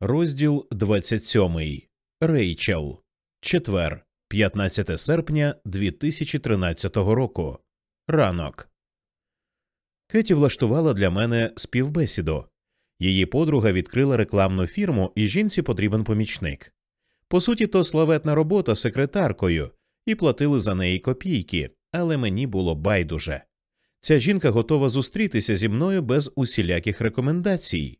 Розділ 27. Рейчел. Четвер. 15 серпня 2013 року. Ранок. Кеті влаштувала для мене співбесіду. Її подруга відкрила рекламну фірму, і жінці потрібен помічник. По суті, то славетна робота секретаркою, і платили за неї копійки, але мені було байдуже. Ця жінка готова зустрітися зі мною без усіляких рекомендацій.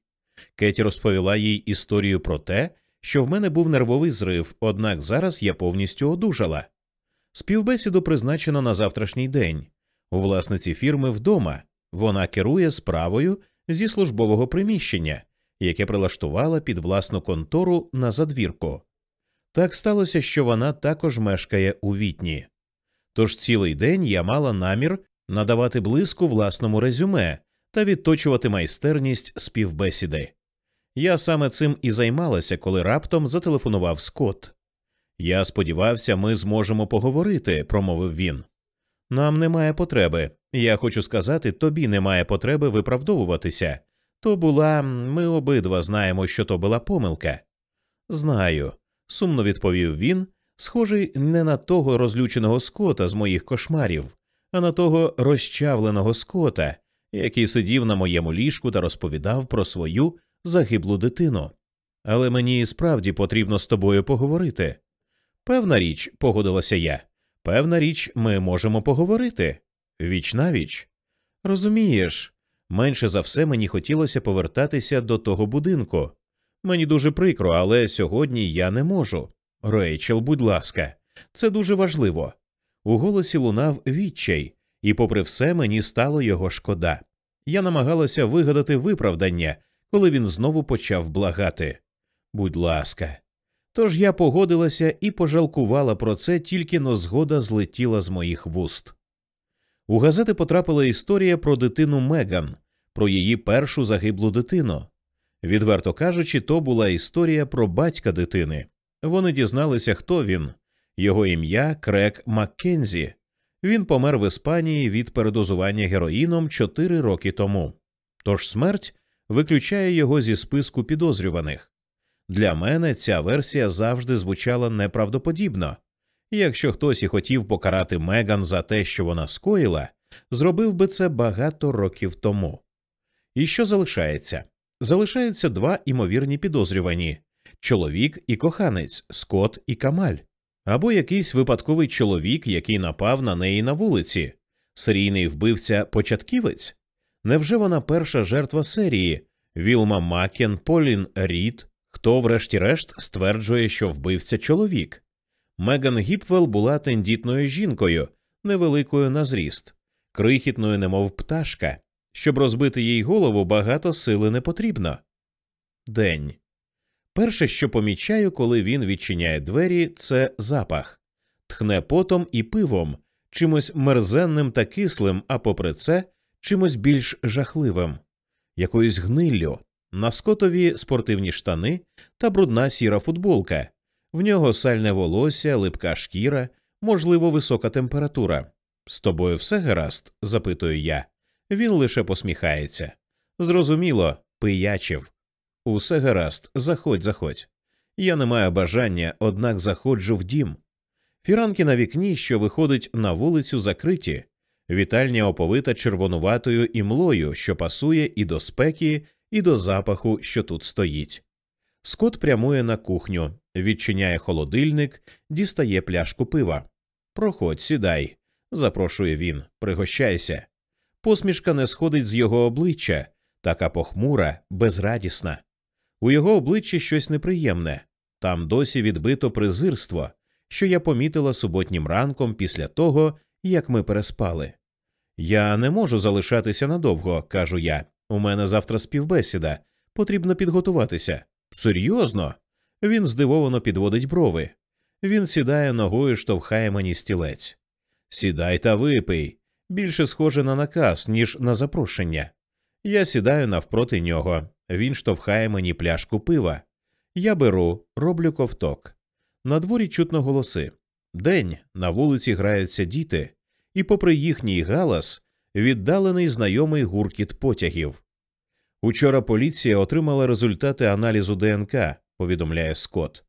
Кеті розповіла їй історію про те, що в мене був нервовий зрив, однак зараз я повністю одужала. Співбесіду призначено на завтрашній день. У власниці фірми вдома вона керує справою зі службового приміщення, яке прилаштувала під власну контору на задвірку. Так сталося, що вона також мешкає у вітні. Тож цілий день я мала намір надавати блиску власному резюме та відточувати майстерність співбесіди. Я саме цим і займалася, коли раптом зателефонував Скотт. Я сподівався, ми зможемо поговорити, промовив він. Нам немає потреби. Я хочу сказати, тобі немає потреби виправдовуватися. То була, ми обидва знаємо, що то була помилка. Знаю, сумно відповів він, схожий не на того розлюченого скота з моїх кошмарів, а на того розчавленого скота, який сидів на моєму ліжку та розповідав про свою загиблу дитину. Але мені справді потрібно з тобою поговорити. Певна річ, погодилася я. Певна річ, ми можемо поговорити. Віч навіч. Розумієш, менше за все мені хотілося повертатися до того будинку. Мені дуже прикро, але сьогодні я не можу. Рейчел, будь ласка, це дуже важливо. У голосі лунав відчай, і, попри все, мені стало його шкода. Я намагалася вигадати виправдання, коли він знову почав благати. Будь ласка. Тож я погодилася і пожалкувала про це, тільки но згода злетіла з моїх вуст. У газети потрапила історія про дитину Меган, про її першу загиблу дитину. Відверто кажучи, то була історія про батька дитини. Вони дізналися, хто він. Його ім'я Крек Маккензі. Він помер в Іспанії від передозування героїном чотири роки тому. Тож смерть виключає його зі списку підозрюваних. Для мене ця версія завжди звучала неправдоподібно. Якщо хтось і хотів покарати Меган за те, що вона скоїла, зробив би це багато років тому. І що залишається? Залишаються два імовірні підозрювані чоловік і коханець, Скот і Камаль, або якийсь випадковий чоловік, який напав на неї на вулиці, серійний вбивця початківець. Невже вона перша жертва серії Вілма Макен, Полін Рід? Хто, врешті-решт, стверджує, що вбивця чоловік? Меган Гіпвел була тендітною жінкою, невеликою на зріст, крихітною, немов пташка. Щоб розбити їй голову, багато сили не потрібно. День. Перше, що помічаю, коли він відчиняє двері, це запах, тхне потом і пивом, чимось мерзенним та кислим, а попри це, чимось більш жахливим, якоюсь гниллю, на скотові спортивні штани та брудна сіра футболка, в нього сальне волосся, липка шкіра, можливо, висока температура. З тобою все гаразд? запитую я. Він лише посміхається. Зрозуміло, пиячив. Усе гаразд, заходь, заходь. Я не маю бажання, однак заходжу в дім. Фіранки на вікні, що виходить на вулицю, закриті, вітальня оповита червонуватою імлою, що пасує і до спеки, і до запаху, що тут стоїть. Скот прямує на кухню, відчиняє холодильник, дістає пляшку пива. Проходь, сідай, запрошує він, пригощайся. Посмішка не сходить з його обличчя, така похмура, безрадісна. У його обличчі щось неприємне, там досі відбито презирство, що я помітила суботнім ранком після того, як ми переспали. Я не можу залишатися надовго, кажу я. У мене завтра співбесіда, потрібно підготуватися. Серйозно? Він здивовано підводить брови. Він сідає ногою, штовхає мені стілець. Сідай та випий. Більше схоже на наказ, ніж на запрошення. Я сідаю навпроти нього. Він штовхає мені пляшку пива. Я беру, роблю ковток. На дворі чутно голоси. День на вулиці граються діти, і, попри їхній галас, віддалений знайомий гуркіт потягів. Учора поліція отримала результати аналізу ДНК, повідомляє Скотт.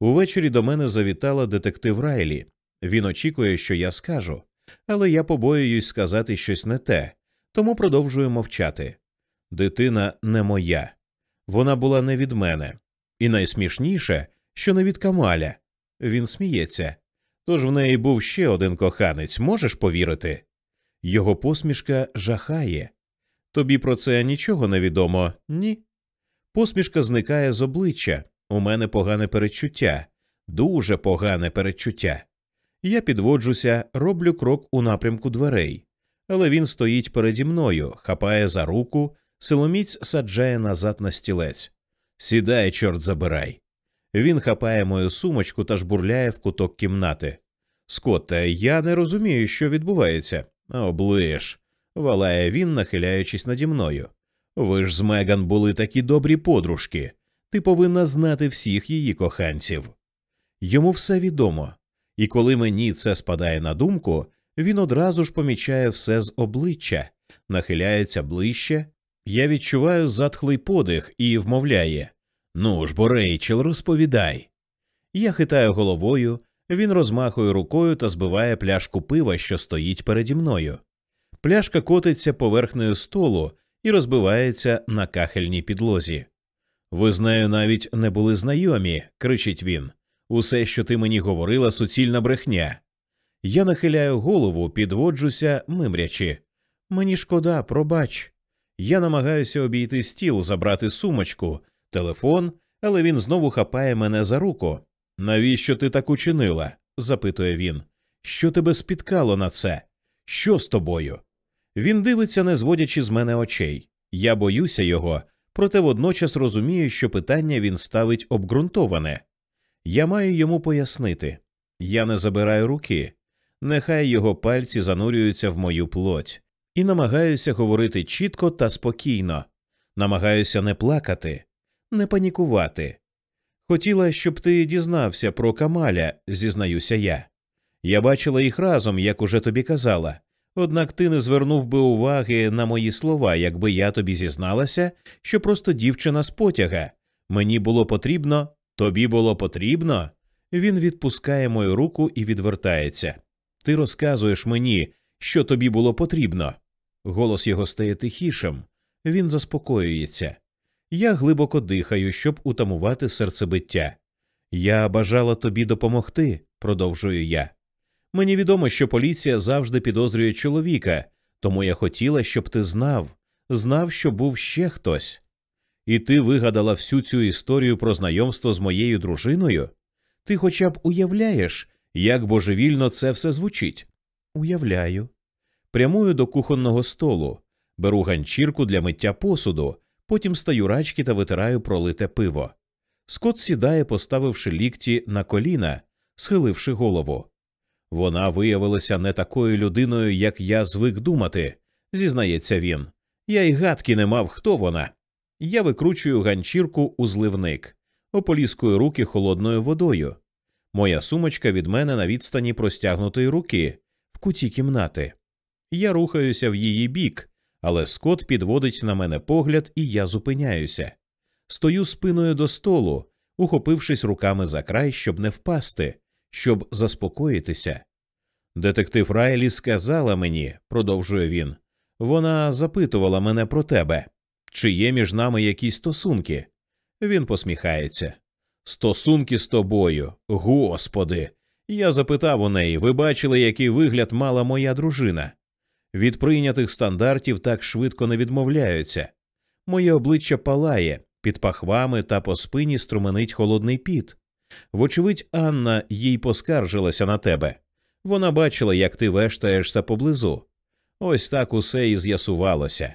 Увечері до мене завітала детектив Райлі. Він очікує, що я скажу, але я побоююсь сказати щось не те, тому продовжую мовчати. Дитина не моя, вона була не від мене. І найсмішніше, що не від Камаля. Він сміється. Тож в неї був ще один коханець, можеш повірити? Його посмішка жахає. Тобі про це нічого не відомо, ні? Посмішка зникає з обличчя. У мене погане перечуття, дуже погане перечуття. Я підводжуся, роблю крок у напрямку дверей, але він стоїть переді мною, хапає за руку, силоміць саджає назад на стілець. Сідай, чорт забирай. Він хапає мою сумочку та жбурляє в куток кімнати. Скотте, я не розумію, що відбувається. Оближ, валає він, нахиляючись наді мною. Ви ж з Меган були такі добрі подружки. Ти повинна знати всіх її коханців. Йому все відомо, і коли мені це спадає на думку, він одразу ж помічає все з обличчя, нахиляється ближче. Я відчуваю затхлий подих і вмовляє Ну ж, бо Рейчел, розповідай. Я хитаю головою, він розмахує рукою та збиває пляшку пива, що стоїть переді мною. Пляшка котиться поверхнею столу і розбивається на кахельній підлозі. Ви з нею навіть не були знайомі, кричить він. Усе, що ти мені говорила, суцільна брехня. Я нахиляю голову, підводжуся, мимрячи. Мені шкода, пробач. Я намагаюся обійти стіл, забрати сумочку, телефон, але він знову хапає мене за руку. Навіщо ти так учинила? запитує він. Що тебе спіткало на це? Що з тобою? Він дивиться, не зводячи з мене очей. Я боюся його, проте водночас розумію, що питання він ставить обґрунтоване. Я маю йому пояснити я не забираю руки, нехай його пальці занурюються в мою плоть, і намагаюся говорити чітко та спокійно, намагаюся не плакати, не панікувати. Хотіла, щоб ти дізнався про Камаля, зізнаюся я. Я бачила їх разом, як уже тобі казала. Однак ти не звернув би уваги на мої слова, якби я тобі зізналася, що просто дівчина з потяга. Мені було потрібно, тобі було потрібно. Він відпускає мою руку і відвертається. Ти розказуєш мені, що тобі було потрібно. Голос його стає тихішим, він заспокоюється. Я глибоко дихаю, щоб утамувати серцебиття. Я бажала тобі допомогти, продовжую я. Мені відомо, що поліція завжди підозрює чоловіка, тому я хотіла, щоб ти знав, знав, що був ще хтось. І ти вигадала всю цю історію про знайомство з моєю дружиною? Ти хоча б уявляєш, як божевільно це все звучить? Уявляю. Прямую до кухонного столу, беру ганчірку для миття посуду, потім стаю рачки та витираю пролите пиво. Скот сідає, поставивши лікті на коліна, схиливши голову. Вона виявилася не такою людиною, як я звик думати, зізнається він. Я й гадки не мав, хто вона. Я викручую ганчірку у зливник, ополіскую руки холодною водою. Моя сумочка від мене на відстані простягнутої руки в куті кімнати. Я рухаюся в її бік, але Скот підводить на мене погляд, і я зупиняюся. Стою спиною до столу, ухопившись руками за край, щоб не впасти щоб заспокоїтися. Детектив Райлі сказала мені, продовжує він, вона запитувала мене про тебе, чи є між нами якісь стосунки. Він посміхається. Стосунки з тобою, господи. Я запитав у неї, ви бачили, який вигляд мала моя дружина. Від прийнятих стандартів так швидко не відмовляються. Моє обличчя палає, під пахвами та по спині струменить холодний піт. Вочевидь, Анна їй поскаржилася на тебе. Вона бачила, як ти вештаєшся поблизу. Ось так усе і з'ясувалося.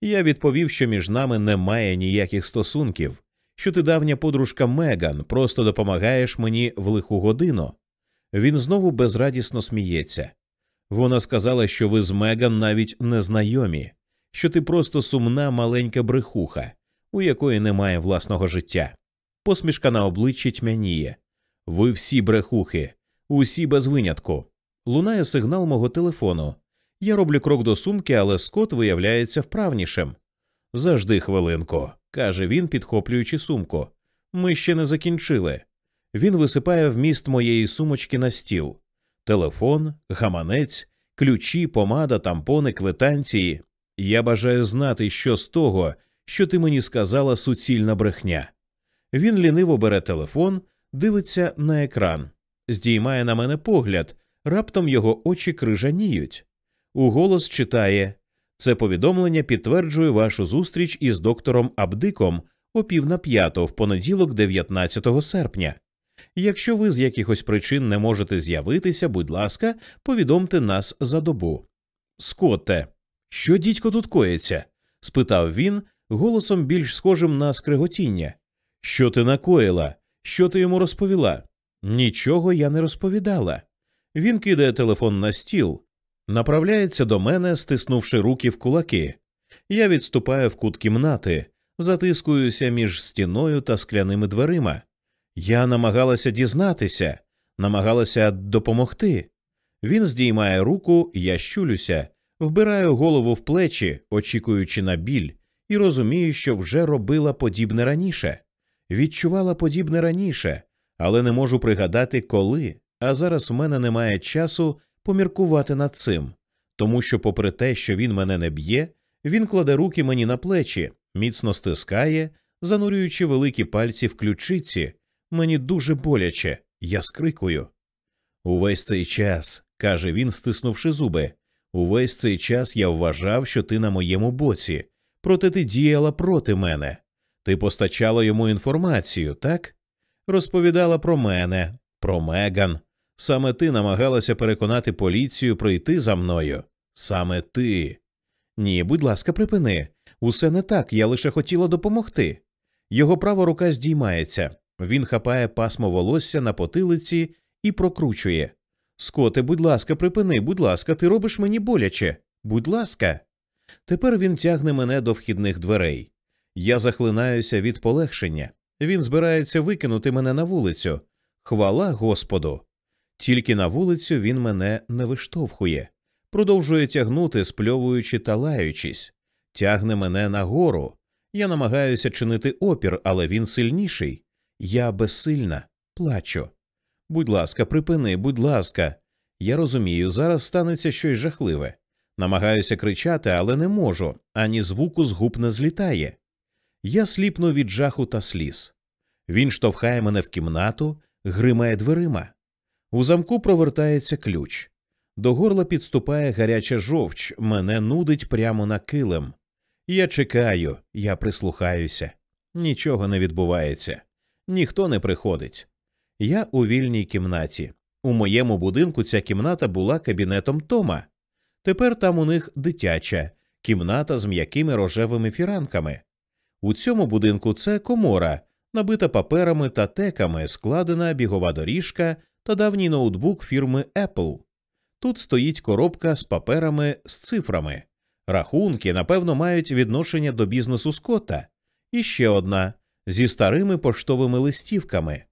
Я відповів, що між нами немає ніяких стосунків, що ти давня подружка Меган, просто допомагаєш мені в лиху годину. Він знову безрадісно сміється. Вона сказала, що ви з Меган навіть не знайомі, що ти просто сумна маленька брехуха, у якої немає власного життя. Посмішка на обличчі тьмяніє. Ви всі брехухи, усі без винятку. Лунає сигнал мого телефону. Я роблю крок до сумки, але Скот виявляється вправнішим. Завжди хвилинку, каже він, підхоплюючи сумку. Ми ще не закінчили. Він висипає вміст моєї сумочки на стіл телефон, гаманець, ключі, помада, тампони, квитанції. Я бажаю знати, що з того, що ти мені сказала суцільна брехня. Він ліниво бере телефон, дивиться на екран, здіймає на мене погляд, раптом його очі крижаніють. Уголос читає це повідомлення підтверджує вашу зустріч із доктором Абдиком о пів на п'яту в понеділок, 19 серпня. Якщо ви з якихось причин не можете з'явитися, будь ласка, повідомте нас за добу. Скотте, що дідько тут коїться? спитав він, голосом більш схожим на скриготіння. Що ти накоїла? Що ти йому розповіла? Нічого я не розповідала. Він кидає телефон на стіл, направляється до мене, стиснувши руки в кулаки. Я відступаю в кут кімнати, затискуюся між стіною та скляними дверима. Я намагалася дізнатися, намагалася допомогти. Він здіймає руку, я щулюся, вбираю голову в плечі, очікуючи на біль, і розумію, що вже робила подібне раніше. Відчувала подібне раніше, але не можу пригадати, коли. А зараз в мене немає часу поміркувати над цим, тому що, попри те, що він мене не б'є, він кладе руки мені на плечі, міцно стискає, занурюючи великі пальці в ключиці. Мені дуже боляче, я скрикую. Увесь цей час, каже він, стиснувши зуби, увесь цей час я вважав, що ти на моєму боці, проте ти діяла проти мене. Ти постачала йому інформацію, так? Розповідала про мене, про Меган. Саме ти намагалася переконати поліцію пройти за мною. Саме ти. Ні, будь ласка, припини. Усе не так, я лише хотіла допомогти. Його права рука здіймається. Він хапає пасмо волосся на потилиці і прокручує. Скоте, будь ласка, припини, будь ласка, ти робиш мені боляче. Будь ласка. Тепер він тягне мене до вхідних дверей. Я захлинаюся від полегшення. Він збирається викинути мене на вулицю. Хвала Господу. Тільки на вулицю він мене не виштовхує, продовжує тягнути, спльовуючи та лаючись, тягне мене нагору. Я намагаюся чинити опір, але він сильніший. Я безсильна, плачу. Будь ласка, припини, будь ласка. Я розумію, зараз станеться щось жахливе. Намагаюся кричати, але не можу, ані звуку з губ не злітає. Я сліпну від жаху та сліз. Він штовхає мене в кімнату, гримає дверима. У замку провертається ключ. До горла підступає гаряча жовч, мене нудить прямо на килим. Я чекаю, я прислухаюся. Нічого не відбувається, ніхто не приходить. Я у вільній кімнаті. У моєму будинку ця кімната була кабінетом Тома. Тепер там у них дитяча, кімната з м'якими рожевими фіранками. У цьому будинку це комора, набита паперами та теками, складена бігова доріжка та давній ноутбук фірми Apple. Тут стоїть коробка з паперами з цифрами. Рахунки, напевно, мають відношення до бізнесу Скотта. І ще одна зі старими поштовими листівками,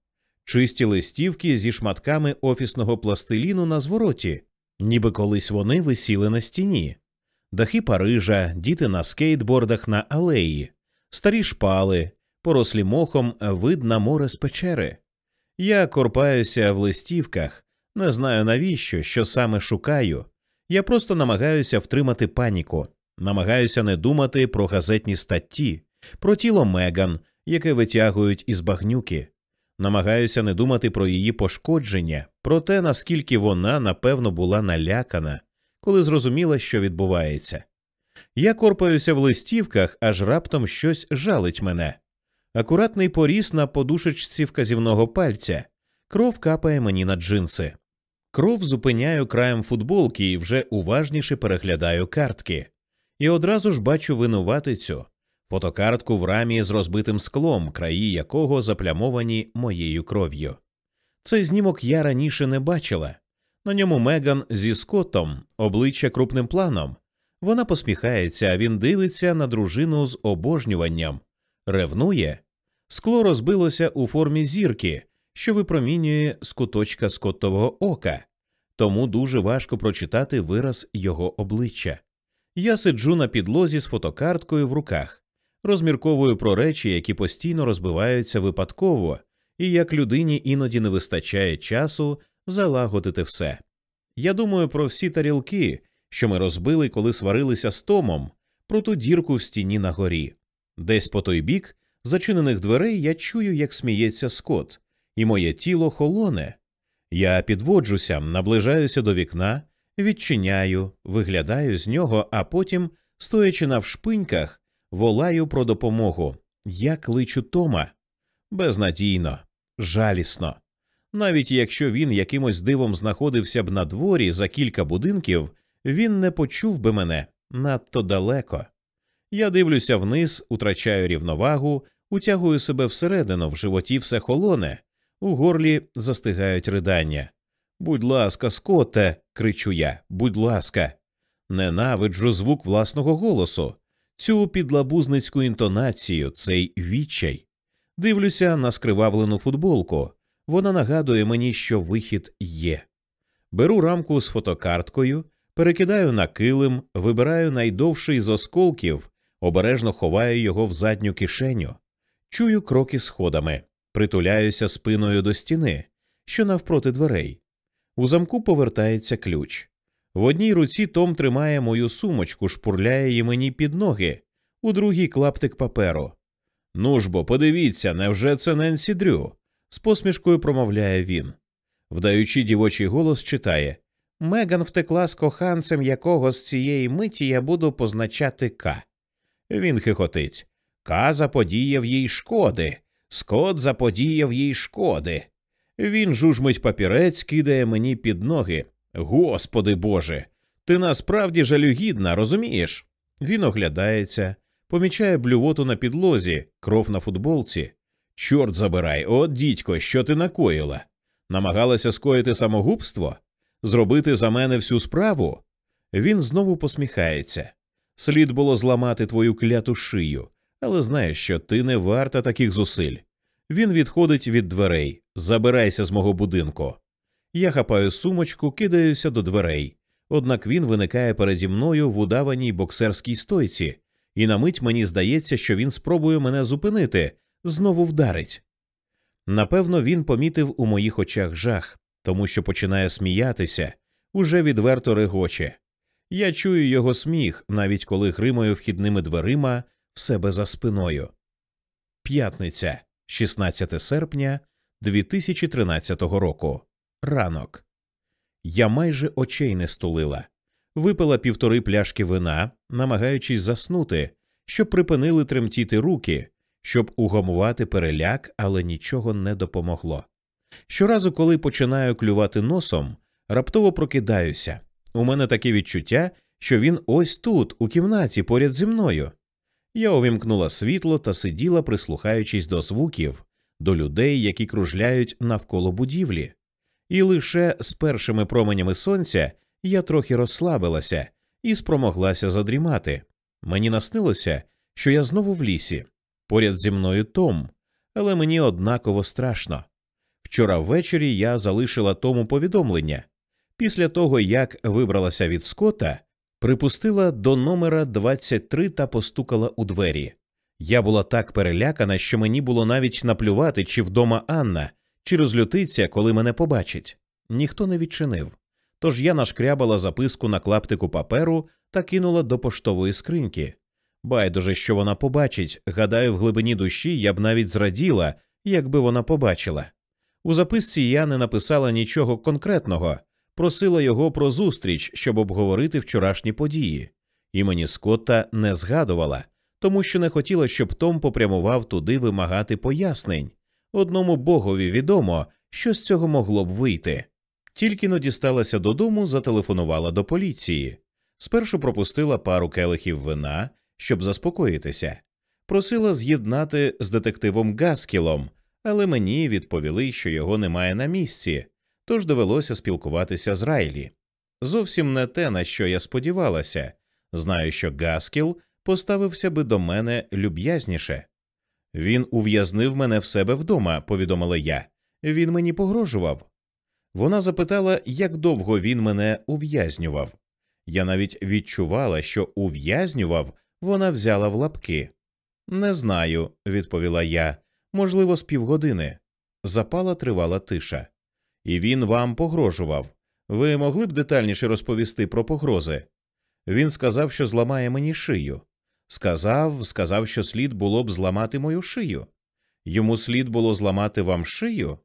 чисті листівки зі шматками офісного пластиліну на звороті, ніби колись вони висіли на стіні, дахи Парижа, діти на скейтбордах на алеї, старі шпали, порослі мохом вид на море з печери. Я корпаюся в листівках, не знаю навіщо, що саме шукаю. Я просто намагаюся втримати паніку, намагаюся не думати про газетні статті, про тіло Меган, яке витягують із багнюки. Намагаюся не думати про її пошкодження, про те, наскільки вона, напевно, була налякана, коли зрозуміла, що відбувається. Я корпаюся в листівках, аж раптом щось жалить мене. Акуратний поріс на подушечці вказівного пальця, кров капає мені на джинси. Кров зупиняю краєм футболки і вже уважніше переглядаю картки. І одразу ж бачу винуватицю фотокартку в рамі з розбитим склом, краї якого заплямовані моєю кров'ю. Цей знімок я раніше не бачила. На ньому Меган зі Скоттом, обличчя крупним планом. Вона посміхається, а він дивиться на дружину з обожнюванням, ревнує. Скло розбилося у формі зірки, що випромінює з куточка скоттового ока, тому дуже важко прочитати вираз його обличчя. Я сиджу на підлозі з фотокарткою в руках. Розмірковую про речі, які постійно розбиваються випадково, і як людині іноді не вистачає часу залагодити все. Я думаю про всі тарілки, що ми розбили, коли сварилися з Томом, про ту дірку в стіні на горі. Десь по той бік зачинених дверей я чую, як сміється скот, і моє тіло холоне. Я підводжуся, наближаюся до вікна, відчиняю, виглядаю з нього, а потім, стоячи на вшпиньках, волаю про допомогу. Я кличу Тома безнадійно, жалісно. Навіть якщо він якимось дивом знаходився б на дворі за кілька будинків, він не почув би мене надто далеко. Я дивлюся вниз, утрачаю рівновагу, утягую себе всередину, в животі все холоне, у горлі застигають ридання. Будь ласка, скоте, кричу я, будь ласка, ненавиджу звук власного голосу, цю підлабузницьку інтонацію, цей відчай. Дивлюся на скривавлену футболку. Вона нагадує мені, що вихід є. Беру рамку з фотокарткою, перекидаю на килим, вибираю найдовший з осколків, обережно ховаю його в задню кишеню, чую кроки сходами, притуляюся спиною до стіни, що навпроти дверей. У замку повертається ключ. В одній руці Том тримає мою сумочку, шпурляє її мені під ноги, у другій клаптик паперу. Ну ж бо, подивіться, невже це Ненсі Дрю? з посмішкою промовляє він. Вдаючи дівочий голос, читає Меган втекла з коханцем, якого з цієї миті я буду позначати К. Він хихотить. К заподіяв їй шкоди. Скот заподіяв їй шкоди. Він жужмить папірець, кидає мені під ноги. Господи Боже, ти насправді жалюгідна, розумієш? Він оглядається, помічає блювоту на підлозі, кров на футболці. Чорт забирай, от дідько, що ти накоїла? Намагалася скоїти самогубство? Зробити за мене всю справу? Він знову посміхається. Слід було зламати твою кляту шию, але знаєш, що ти не варта таких зусиль. Він відходить від дверей. Забирайся з мого будинку. Я хапаю сумочку, кидаюся до дверей. Однак він виникає переді мною в удаваній боксерській стойці, і на мить мені здається, що він спробує мене зупинити, знову вдарить. Напевно, він помітив у моїх очах жах, тому що починає сміятися, уже відверто регоче. Я чую його сміх, навіть коли гримаю вхідними дверима в себе за спиною. П'ятниця, 16 серпня 2013 року. Ранок. Я майже очей не стулила. Випила півтори пляшки вина, намагаючись заснути, щоб припинили тремтіти руки, щоб угамувати переляк, але нічого не допомогло. Щоразу, коли починаю клювати носом, раптово прокидаюся. У мене таке відчуття, що він ось тут, у кімнаті, поряд зі мною. Я увімкнула світло та сиділа, прислухаючись до звуків, до людей, які кружляють навколо будівлі. І лише з першими променями сонця я трохи розслабилася і спромоглася задрімати. Мені наснилося, що я знову в лісі, поряд зі мною Том, але мені однаково страшно. Вчора ввечері я залишила тому повідомлення. Після того, як вибралася від скота, припустила до номера 23 та постукала у двері. Я була так перелякана, що мені було навіть наплювати, чи вдома Анна, чи розлютиться, коли мене побачить. Ніхто не відчинив. Тож я нашкрябала записку на клаптику паперу та кинула до поштової скриньки. Байдуже, що вона побачить, гадаю, в глибині душі я б навіть зраділа, якби вона побачила. У записці я не написала нічого конкретного, просила його про зустріч, щоб обговорити вчорашні події. Імені Скотта не згадувала, тому що не хотіла, щоб Том попрямував туди вимагати пояснень. Одному богові відомо, що з цього могло б вийти. Тільки но дісталася додому, зателефонувала до поліції. Спершу пропустила пару келихів вина, щоб заспокоїтися, просила з'єднати з детективом Гаскілом, але мені відповіли, що його немає на місці, тож довелося спілкуватися з Райлі. Зовсім не те, на що я сподівалася. Знаю, що Гаскіл поставився би до мене люб'язніше. Він ув'язнив мене в себе вдома, повідомила я. Він мені погрожував. Вона запитала, як довго він мене ув'язнював. Я навіть відчувала, що ув'язнював вона взяла в лапки. Не знаю, відповіла я. Можливо, з півгодини. Запала тривала тиша. І він вам погрожував. Ви могли б детальніше розповісти про погрози? Він сказав, що зламає мені шию. Сказав, сказав, що слід було б зламати мою шию. Йому слід було зламати вам шию?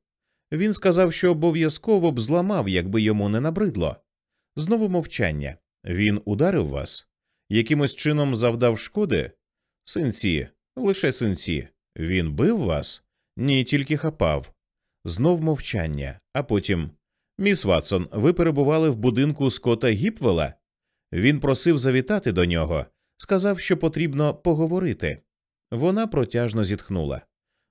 Він сказав, що обов'язково б зламав, якби йому не набридло. Знову мовчання. Він ударив вас? Якимось чином завдав шкоди? Синці, лише синці. Він бив вас? Ні, тільки хапав. Знов мовчання, а потім. Міс Ватсон, ви перебували в будинку Скота Гіпвела? Він просив завітати до нього, сказав, що потрібно поговорити. Вона протяжно зітхнула.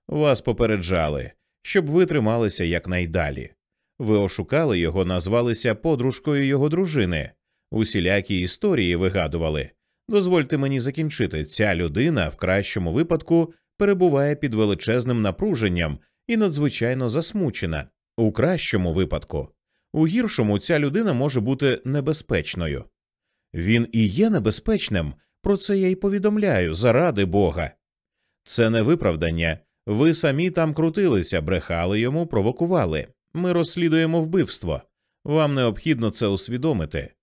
Вас попереджали, щоб ви трималися якнайдалі. Ви ошукали його, назвалися подружкою його дружини, усілякі історії вигадували. Дозвольте мені закінчити, ця людина в кращому випадку перебуває під величезним напруженням і надзвичайно засмучена. У кращому випадку, у гіршому ця людина може бути небезпечною. Він і є небезпечним, про це я й повідомляю, заради Бога. Це не виправдання. Ви самі там крутилися, брехали йому, провокували. Ми розслідуємо вбивство. Вам необхідно це усвідомити.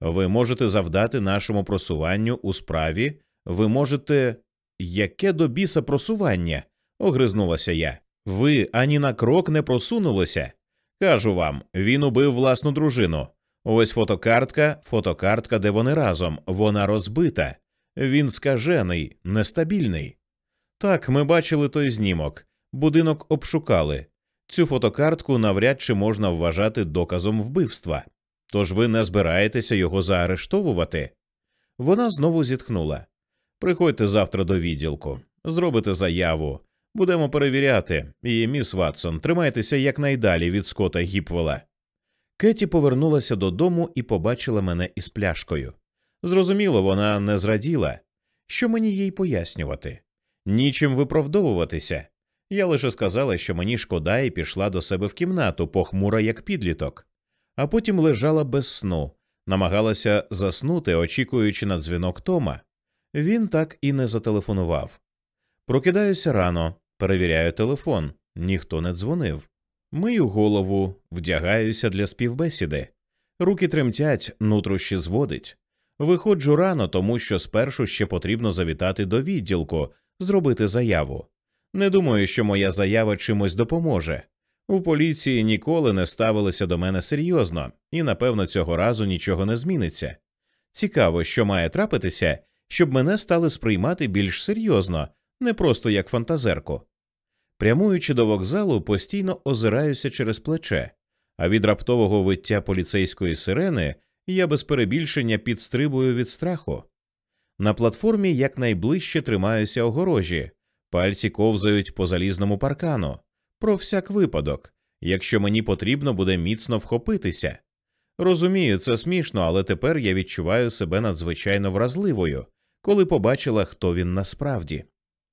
Ви можете завдати нашому просуванню у справі, ви можете. Яке до біса просування? огризнулася я. Ви ані на крок не просунулися. Кажу вам, він убив власну дружину. Ось фотокартка, фотокартка, де вони разом, вона розбита. Він скажений, нестабільний. Так, ми бачили той знімок. Будинок обшукали. Цю фотокартку навряд чи можна вважати доказом вбивства. Тож ви не збираєтеся його заарештовувати. Вона знову зітхнула. Приходьте завтра до відділку, зробите заяву. Будемо перевіряти. І, міс Ватсон, тримайтеся якнайдалі від скота Гіпвела. Кеті повернулася додому і побачила мене із пляшкою. Зрозуміло, вона не зраділа. Що мені їй пояснювати? Нічим виправдовуватися. Я лише сказала, що мені шкода, і пішла до себе в кімнату, похмура, як підліток, а потім лежала без сну, намагалася заснути, очікуючи на дзвінок Тома. Він так і не зателефонував. Прокидаюся рано, перевіряю телефон, ніхто не дзвонив. Мию голову, вдягаюся для співбесіди. Руки тремтять, нутрощі зводить. Виходжу рано, тому що спершу ще потрібно завітати до відділку, зробити заяву. Не думаю, що моя заява чимось допоможе. У поліції ніколи не ставилися до мене серйозно, і напевно цього разу нічого не зміниться. Цікаво, що має трапитися, щоб мене стали сприймати більш серйозно, не просто як фантазерку. Прямуючи до вокзалу, постійно озираюся через плече, а від раптового виття поліцейської сирени я без перебільшення підстрибую від страху. На платформі якнайближче тримаюся огорожі, пальці ковзають по залізному паркану. Про всяк випадок, якщо мені потрібно буде міцно вхопитися. Розумію, це смішно, але тепер я відчуваю себе надзвичайно вразливою, коли побачила, хто він насправді.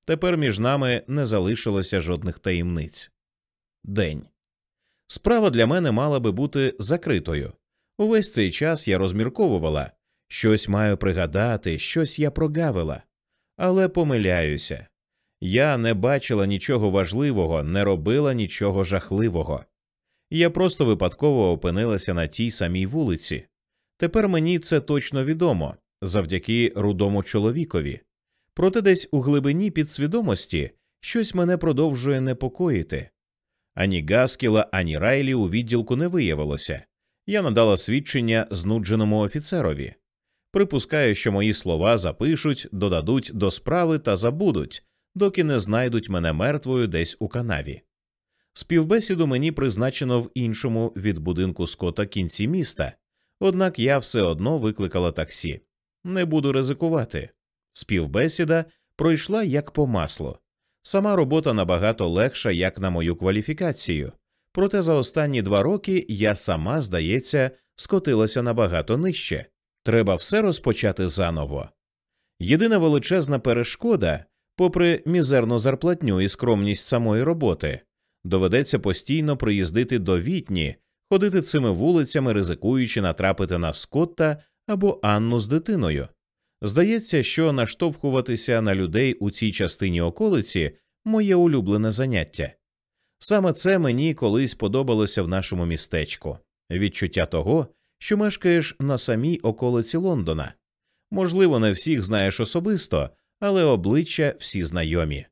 Тепер між нами не залишилося жодних таємниць. День. Справа для мене мала би бути закритою. Увесь цей час я розмірковувала щось маю пригадати, щось я прогавила, але помиляюся. Я не бачила нічого важливого, не робила нічого жахливого. Я просто випадково опинилася на тій самій вулиці. Тепер мені це точно відомо завдяки рудому чоловікові. Проте десь у глибині підсвідомості щось мене продовжує непокоїти. Ані Гаскіла, ані Райлі у відділку не виявилося. Я надала свідчення знудженому офіцерові. Припускаю, що мої слова запишуть, додадуть до справи та забудуть, доки не знайдуть мене мертвою десь у канаві. Співбесіду мені призначено в іншому від будинку скота кінці міста, однак я все одно викликала таксі. Не буду ризикувати. Співбесіда пройшла як по маслу. Сама робота набагато легша, як на мою кваліфікацію. Проте за останні два роки я сама, здається, скотилася набагато нижче. Треба все розпочати заново. Єдина величезна перешкода, попри мізерну зарплатню і скромність самої роботи, доведеться постійно приїздити до вітні, ходити цими вулицями, ризикуючи натрапити на Скотта або Анну з дитиною. Здається, що наштовхуватися на людей у цій частині околиці моє улюблене заняття. Саме це мені колись подобалося в нашому містечку відчуття того, що мешкаєш на самій околиці Лондона. Можливо, не всіх знаєш особисто, але обличчя всі знайомі.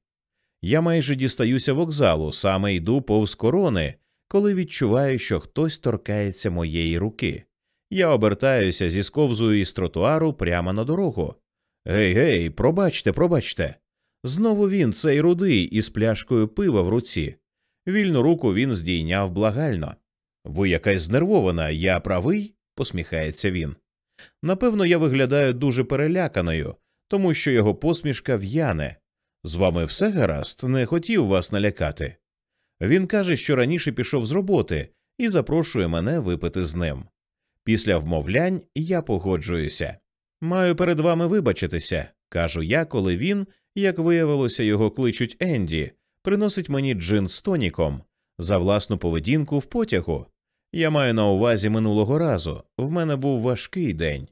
Я майже дістаюся вокзалу, саме йду повз корони, коли відчуваю, що хтось торкається моєї руки. Я обертаюся, зісковзую із тротуару прямо на дорогу. Гей, гей, пробачте, пробачте. Знову він, цей рудий, із пляшкою пива в руці. Вільну руку він здійняв благально. Ви якась знервована, я правий? посміхається він. Напевно, я виглядаю дуже переляканою, тому що його посмішка в'яне. З вами все гаразд, не хотів вас налякати. Він каже, що раніше пішов з роботи і запрошує мене випити з ним. Після вмовлянь я погоджуюся. Маю перед вами вибачитися, кажу я, коли він, як виявилося, його кличуть Енді, приносить мені джин з тоніком за власну поведінку в потягу. Я маю на увазі минулого разу. В мене був важкий день.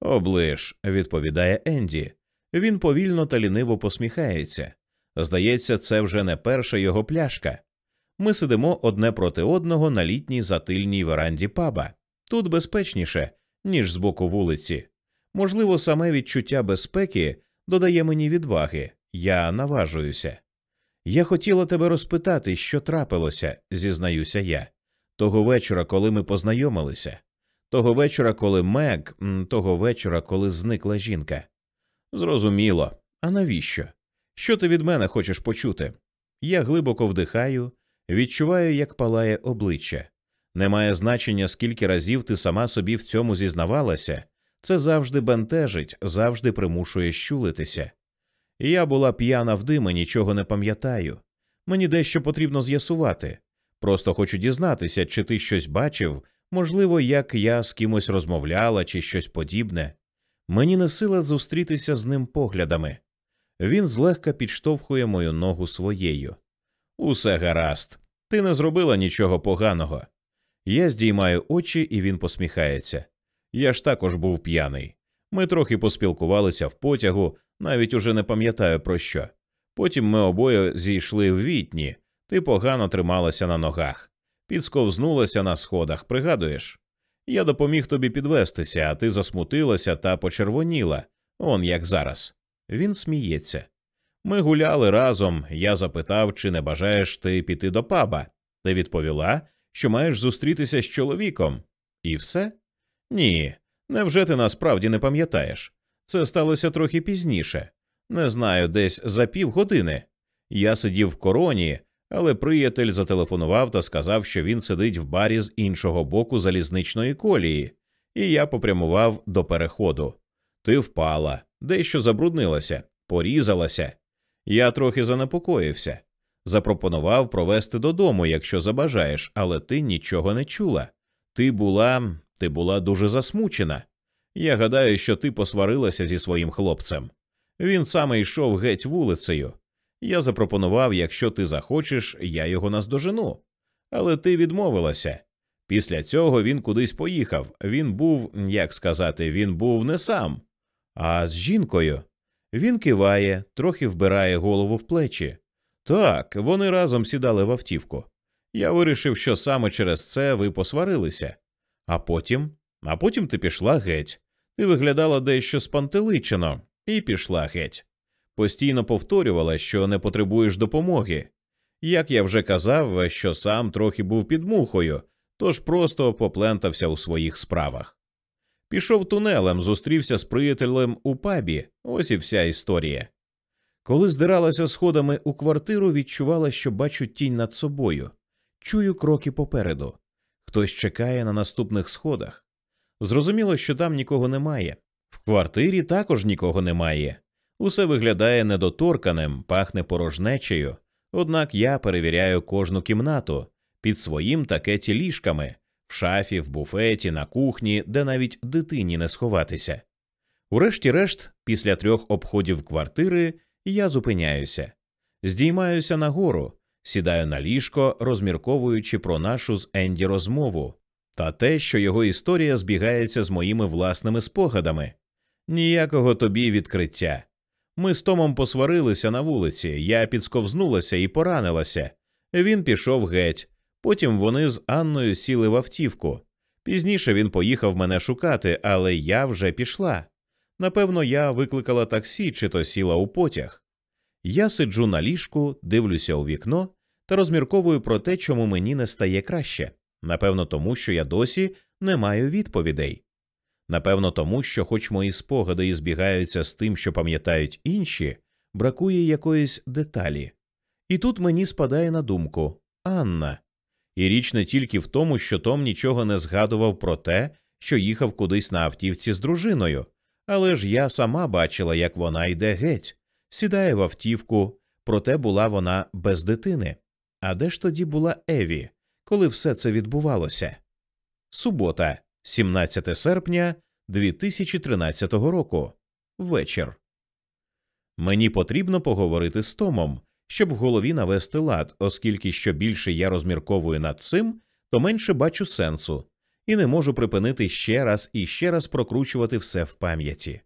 Оближ, відповідає Енді. Він повільно та ліниво посміхається. Здається, це вже не перша його пляшка. Ми сидимо одне проти одного на літній затильній веранді паба. Тут безпечніше, ніж з боку вулиці. Можливо, саме відчуття безпеки додає мені відваги. Я наважуюся. Я хотіла тебе розпитати, що трапилося, зізнаюся я. Того вечора, коли ми познайомилися, того вечора, коли Мег, того вечора, коли зникла жінка. Зрозуміло. А навіщо? Що ти від мене хочеш почути? Я глибоко вдихаю, відчуваю, як палає обличчя. Немає значення, скільки разів ти сама собі в цьому зізнавалася, це завжди бентежить, завжди примушує щулитися. Я була п'яна в дими, нічого не пам'ятаю. Мені дещо потрібно з'ясувати. Просто хочу дізнатися, чи ти щось бачив, можливо, як я з кимось розмовляла, чи щось подібне. Мені не сила зустрітися з ним поглядами. Він злегка підштовхує мою ногу своєю. Усе гаразд, ти не зробила нічого поганого. Я здіймаю очі, і він посміхається. Я ж також був п'яний. Ми трохи поспілкувалися в потягу, навіть уже не пам'ятаю про що. Потім ми обоє зійшли в вітні, ти погано трималася на ногах, підсковзнулася на сходах, пригадуєш? Я допоміг тобі підвестися, а ти засмутилася та почервоніла, он як зараз. Він сміється. Ми гуляли разом. Я запитав, чи не бажаєш ти піти до паба. Ти відповіла, що маєш зустрітися з чоловіком. І все? Ні. Невже ти насправді не пам'ятаєш? Це сталося трохи пізніше. Не знаю, десь за півгодини. Я сидів в короні, але приятель зателефонував та сказав, що він сидить в барі з іншого боку залізничної колії, і я попрямував до переходу. Ти впала, дещо забруднилася, порізалася. Я трохи занепокоївся. Запропонував провести додому, якщо забажаєш, але ти нічого не чула. Ти була ти була дуже засмучена. Я гадаю, що ти посварилася зі своїм хлопцем. Він саме йшов геть вулицею. Я запропонував, якщо ти захочеш, я його наздожену. Але ти відмовилася. Після цього він кудись поїхав. Він був, як сказати, він був не сам, а з жінкою. Він киває, трохи вбирає голову в плечі. Так, вони разом сідали в автівку. Я вирішив, що саме через це ви посварилися. А потім, а потім ти пішла геть. Ти виглядала дещо спантеличено і пішла геть. Постійно повторювала, що не потребуєш допомоги. Як я вже казав, що сам трохи був під мухою, тож просто поплентався у своїх справах. Пішов тунелем, зустрівся з приятелем у пабі, ось і вся історія. Коли здиралася сходами у квартиру, відчувала, що бачу тінь над собою, чую кроки попереду. Хтось чекає на наступних сходах. Зрозуміло, що там нікого немає. В квартирі також нікого немає. Усе виглядає недоторканим, пахне порожнечею. Однак я перевіряю кожну кімнату під своїм такеті ліжками, в шафі, в буфеті, на кухні, де навіть дитині не сховатися. Урешті-решт, після трьох обходів квартири, я зупиняюся, здіймаюся нагору, сідаю на ліжко, розмірковуючи про нашу з Енді розмову та те, що його історія збігається з моїми власними спогадами. Ніякого тобі відкриття. Ми з Томом посварилися на вулиці, я підсковзнулася і поранилася. Він пішов геть. Потім вони з Анною сіли в автівку. Пізніше він поїхав мене шукати, але я вже пішла. Напевно, я викликала таксі чи то сіла у потяг. Я сиджу на ліжку, дивлюся у вікно та розмірковую про те, чому мені не стає краще. Напевно, тому що я досі не маю відповідей. Напевно, тому що, хоч мої спогади і збігаються з тим, що пам'ятають інші, бракує якоїсь деталі. І тут мені спадає на думку Анна. І річ не тільки в тому, що Том нічого не згадував про те, що їхав кудись на автівці з дружиною, але ж я сама бачила, як вона йде геть, сідає в автівку, проте була вона без дитини. А де ж тоді була Еві, коли все це відбувалося? Субота, 17 серпня 2013 року. Вечір. Мені потрібно поговорити з Томом, щоб в голові навести лад, оскільки що більше я розмірковую над цим, то менше бачу сенсу, і не можу припинити ще раз і ще раз прокручувати все в пам'яті.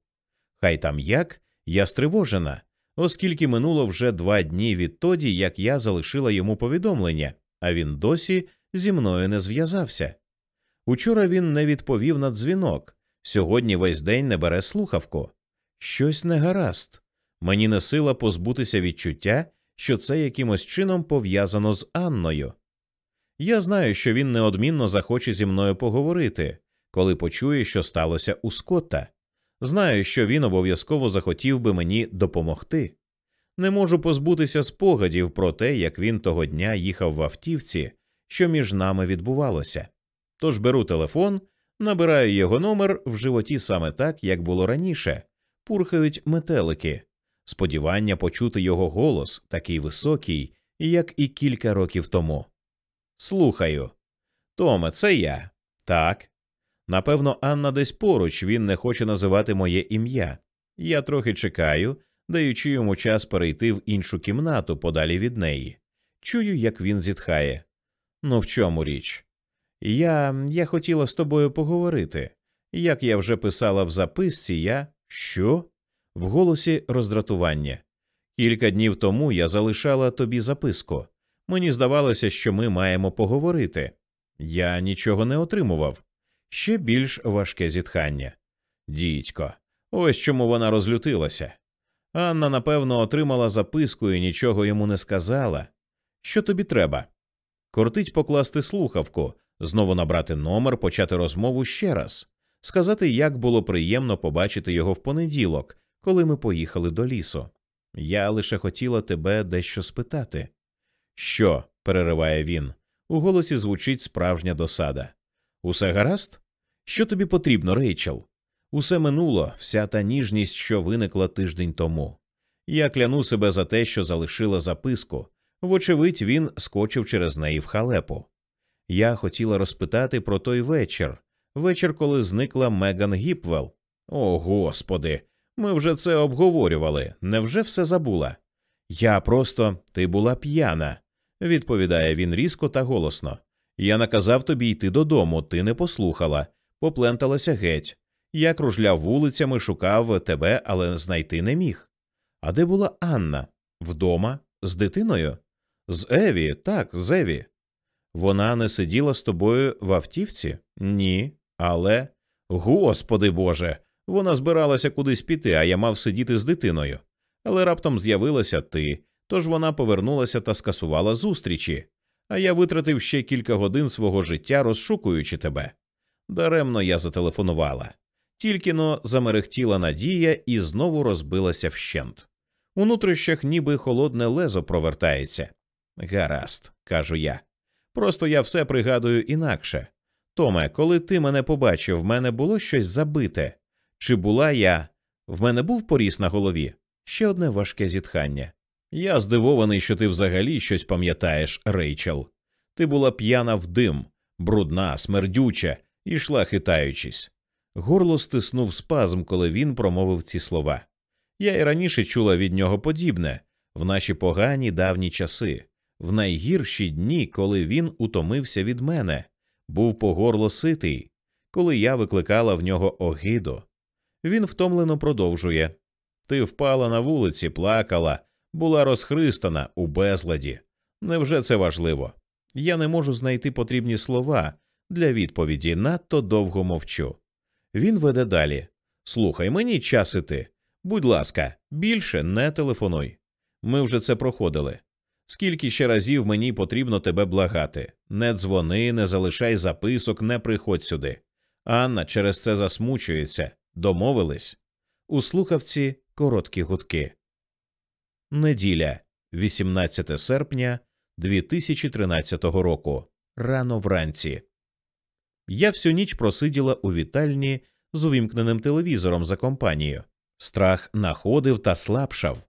Хай там як, я стривожена, оскільки минуло вже два дні відтоді, як я залишила йому повідомлення, а він досі зі мною не зв'язався. Учора він не відповів на дзвінок, сьогодні весь день не бере слухавку. Щось не гаразд. Мені не сила позбутися відчуття, що це якимось чином пов'язано з Анною. Я знаю, що він неодмінно захоче зі мною поговорити, коли почує, що сталося у Скотта. Знаю, що він обов'язково захотів би мені допомогти. Не можу позбутися спогадів про те, як він того дня їхав в автівці, що між нами відбувалося. Тож беру телефон, набираю його номер в животі саме так, як було раніше, пурхають метелики, сподівання почути його голос, такий високий, як і кілька років тому. Слухаю. Томе, це я. Так. Напевно, Анна десь поруч він не хоче називати моє ім'я. Я трохи чекаю, даючи йому час перейти в іншу кімнату подалі від неї. Чую, як він зітхає. Ну в чому річ? Я я хотіла з тобою поговорити. Як я вже писала в записці, я. Що? В голосі роздратування. Кілька днів тому я залишала тобі записку. Мені здавалося, що ми маємо поговорити. Я нічого не отримував. Ще більш важке зітхання. Дідько, ось чому вона розлютилася. Анна, напевно, отримала записку і нічого йому не сказала. Що тобі треба? Кортить покласти слухавку, знову набрати номер, почати розмову ще раз, сказати, як було приємно побачити його в понеділок, коли ми поїхали до лісу. Я лише хотіла тебе дещо спитати. Що? перериває він. У голосі звучить справжня досада. Усе гаразд? Що тобі потрібно, Рейчел? Усе минуло, вся та ніжність, що виникла тиждень тому. Я кляну себе за те, що залишила записку. Вочевидь, він скочив через неї в халепу. Я хотіла розпитати про той вечір, вечір, коли зникла Меган Гіпвелл. О, господи, ми вже це обговорювали. Невже все забула? Я просто ти була п'яна, відповідає він різко та голосно. Я наказав тобі йти додому, ти не послухала, попленталася геть. Я кружляв вулицями, шукав тебе, але знайти не міг. А де була Анна? Вдома? З дитиною? З Еві, так, з Еві. Вона не сиділа з тобою в автівці? Ні. Але. Господи Боже, вона збиралася кудись піти, а я мав сидіти з дитиною. Але раптом з'явилася ти, тож вона повернулася та скасувала зустрічі, а я витратив ще кілька годин свого життя, розшукуючи тебе. Даремно я зателефонувала. Тільки но замерехтіла надія і знову розбилася вщент. У нутрищах ніби холодне лезо провертається. Гаразд, кажу я. Просто я все пригадую інакше. Томе, коли ти мене побачив, в мене було щось забите. Чи була я? В мене був поріс на голові? Ще одне важке зітхання. Я здивований, що ти взагалі щось пам'ятаєш, Рейчел. Ти була п'яна в дим, брудна, смердюча, і йшла хитаючись. Горло стиснув спазм, коли він промовив ці слова. Я й раніше чула від нього подібне в наші погані давні часи, в найгірші дні, коли він утомився від мене, був по горло ситий, коли я викликала в нього огиду. Він втомлено продовжує Ти впала на вулиці, плакала, була розхристана у безладі. Невже це важливо? Я не можу знайти потрібні слова для відповіді, надто довго мовчу. Він веде далі Слухай, мені час іти. Будь ласка, більше не телефонуй. Ми вже це проходили. Скільки ще разів мені потрібно тебе благати? Не дзвони, не залишай записок, не приходь сюди. Анна через це засмучується. Домовились. У слухавці короткі гудки. Неділя, 18 серпня 2013 року. Рано вранці. Я всю ніч просиділа у вітальні з увімкненим телевізором за компанію. Страх находив та слабшав.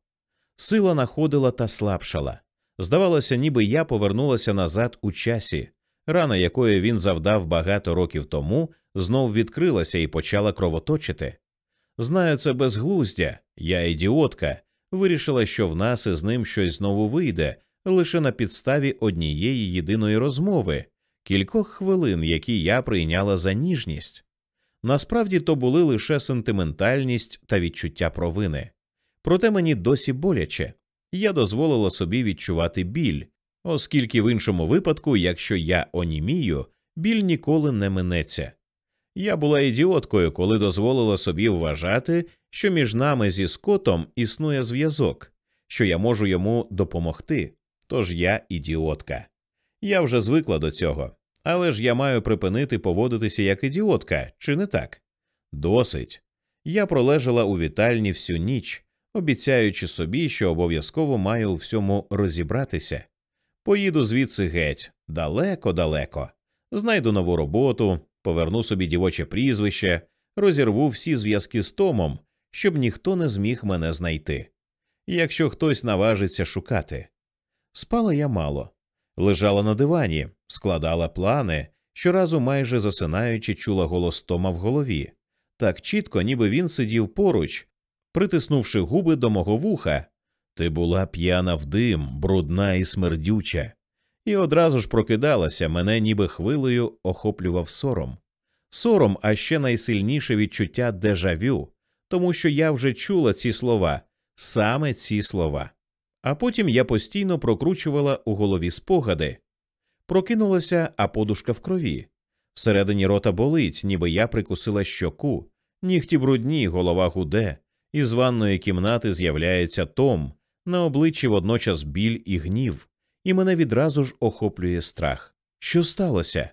Сила находила та слабшала. Здавалося, ніби я повернулася назад у часі, рана якої він завдав багато років тому, знов відкрилася і почала кровоточити. Знаю, це безглуздя, я ідіотка, вирішила, що в нас із ним щось знову вийде лише на підставі однієї єдиної розмови, кількох хвилин, які я прийняла за ніжність. Насправді то були лише сентиментальність та відчуття провини. Проте мені досі боляче я дозволила собі відчувати біль, оскільки в іншому випадку, якщо я онімію, біль ніколи не минеться. Я була ідіоткою, коли дозволила собі вважати, що між нами зі Скотом існує зв'язок, що я можу йому допомогти. Тож я ідіотка. Я вже звикла до цього, але ж я маю припинити поводитися як ідіотка, чи не так? Досить. Я пролежала у вітальні всю ніч, обіцяючи собі, що обов'язково маю у всьому розібратися. Поїду звідси геть, далеко-далеко, знайду нову роботу, поверну собі дівоче прізвище, розірву всі зв'язки з Томом, щоб ніхто не зміг мене знайти. Якщо хтось наважиться шукати. Спала я мало, лежала на дивані, складала плани, щоразу майже засинаючи, чула голос Тома в голові. Так чітко, ніби він сидів поруч, притиснувши губи до мого вуха. Ти була п'яна в дим, брудна і смердюча, і одразу ж прокидалася, мене ніби хвилею охоплював сором. Сором, а ще найсильніше відчуття дежавю, тому що я вже чула ці слова, саме ці слова. А потім я постійно прокручувала у голові спогади. Прокинулася, а подушка в крові. Всередині рота болить, ніби я прикусила щоку, нігті брудні, голова гуде, із ванної кімнати з'являється Том, на обличчі водночас біль і гнів, і мене відразу ж охоплює страх. Що сталося?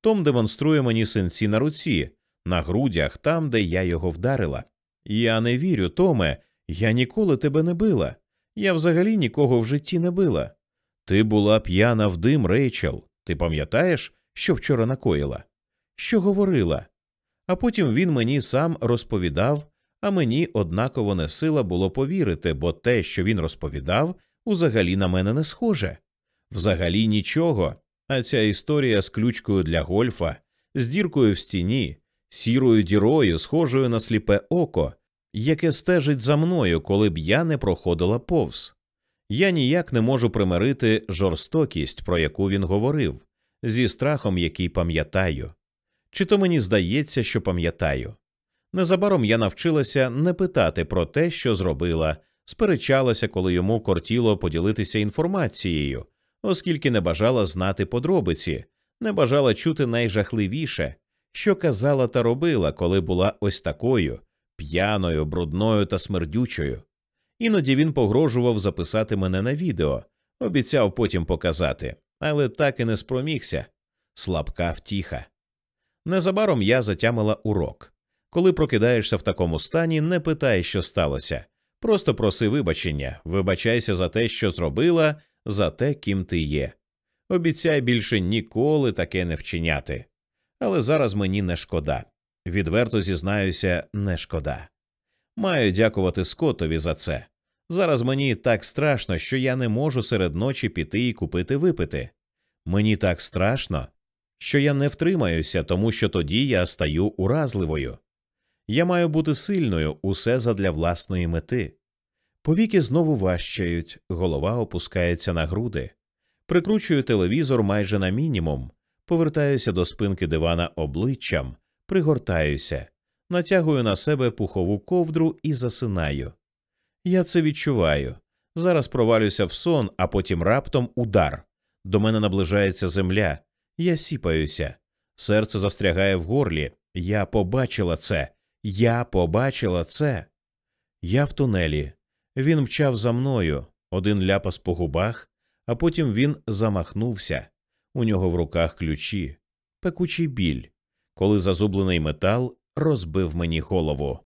Том демонструє мені синці на руці, на грудях, там, де я його вдарила. Я не вірю, Томе, я ніколи тебе не била. Я взагалі нікого в житті не била. Ти була п'яна в дим, Рейчел. Ти пам'ятаєш, що вчора накоїла? Що говорила? А потім він мені сам розповідав, а мені однаково не сила було повірити, бо те, що він розповідав, узагалі на мене не схоже. Взагалі нічого. А ця історія з ключкою для гольфа, з діркою в стіні, сірою дірою, схожою на сліпе око, яке стежить за мною, коли б я не проходила повз. Я ніяк не можу примирити жорстокість, про яку він говорив, зі страхом, який пам'ятаю. Чи то мені здається, що пам'ятаю. Незабаром я навчилася не питати про те, що зробила, сперечалася, коли йому кортіло поділитися інформацією, оскільки не бажала знати подробиці, не бажала чути найжахливіше, що казала та робила, коли була ось такою п'яною, брудною та смердючою. Іноді він погрожував записати мене на відео, обіцяв потім показати, але так і не спромігся. Слабка втіха. Незабаром я затямила урок. Коли прокидаєшся в такому стані, не питай, що сталося. Просто проси вибачення, вибачайся за те, що зробила, за те, ким ти є. Обіцяй більше ніколи таке не вчиняти. Але зараз мені не шкода. Відверто зізнаюся, не шкода. Маю дякувати Скотові за це. Зараз мені так страшно, що я не можу серед ночі піти і купити випити. Мені так страшно, що я не втримаюся, тому що тоді я стаю уразливою. Я маю бути сильною усе задля власної мети. Повіки знову важчають, голова опускається на груди. Прикручую телевізор майже на мінімум, повертаюся до спинки дивана обличчям, пригортаюся, натягую на себе пухову ковдру і засинаю. Я це відчуваю. Зараз провалюся в сон, а потім раптом удар. До мене наближається земля. Я сіпаюся. Серце застрягає в горлі. Я побачила це. Я побачила це. Я в тунелі. Він мчав за мною, один ляпас по губах, а потім він замахнувся. У нього в руках ключі, пекучий біль, коли зазублений метал розбив мені голову.